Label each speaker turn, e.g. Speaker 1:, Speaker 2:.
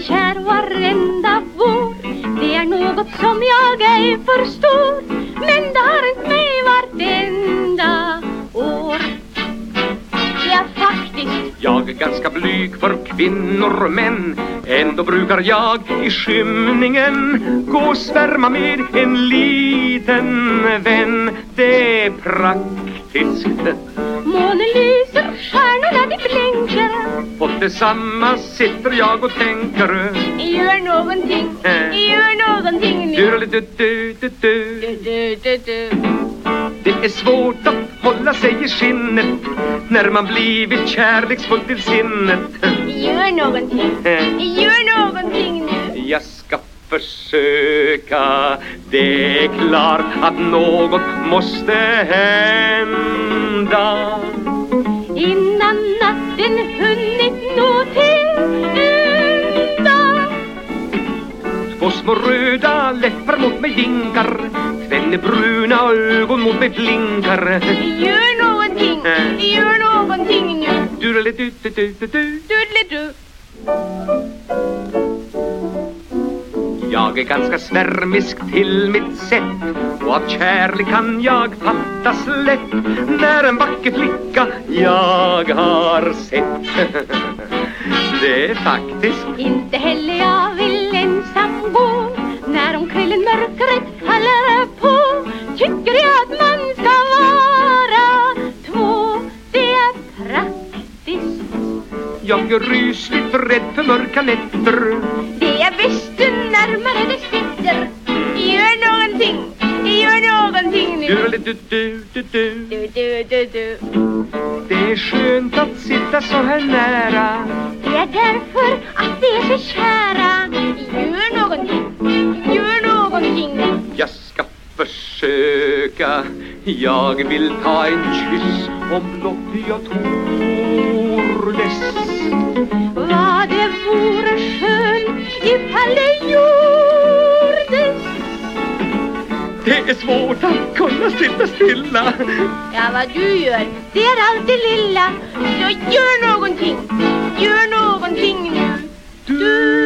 Speaker 1: kär varenda vår Det är något som jag ej förstår.
Speaker 2: Jag är ganska blyg för kvinnor och män. Ändå brukar jag i skymningen Gå och svärma med en liten vän. Det är praktiskt
Speaker 1: Månen lyser, stjärnorna de blänker
Speaker 2: Och tillsammans sitter jag och tänker.
Speaker 1: Gör någonting, gör någonting nu.
Speaker 2: Du-du-du-du-du.
Speaker 1: du, du, du, du.
Speaker 2: Det är svårt att hålla sig i skinnet När man blivit kärleksfull till sinnet.
Speaker 1: Gör någonting, gör någonting nu.
Speaker 2: Jag ska försöka. Det är klart att något måste hända.
Speaker 1: Innan natten hunnit nå till ända
Speaker 2: Två små röda läppar mot mig vinkar. Tvenne bruna ögon mot mig blinkar.
Speaker 1: Gör någonting, gör någonting nu
Speaker 2: Du-du-du-du-du-du.
Speaker 1: Doodly-doo.
Speaker 2: Jag är ganska svärmisk till mitt sätt och av kärlek kan jag fattas lätt när en vacker flicka jag har sett. Det är faktiskt
Speaker 1: Inte heller jag vill ensam gå När om kvällen mörkret faller på. Tycker jag att man ska vara två Det är praktiskt.
Speaker 2: Jag är rysligt rädd för mörka nätter
Speaker 1: nu
Speaker 2: Du-du-du-du-du.
Speaker 1: Du, du, du, du.
Speaker 2: Det är skönt att sitta så här nära.
Speaker 1: Det är därför att det är så kära. Gör någonting, gör någonting.
Speaker 2: Jag ska försöka. Jag vill ta en kyss om blott jag tordes
Speaker 1: Vad Det
Speaker 2: är svårt att kunna sitta stilla.
Speaker 1: Ja, vad du gör, det är allt det lilla. Så gör någonting. Gör någonting nu. Du.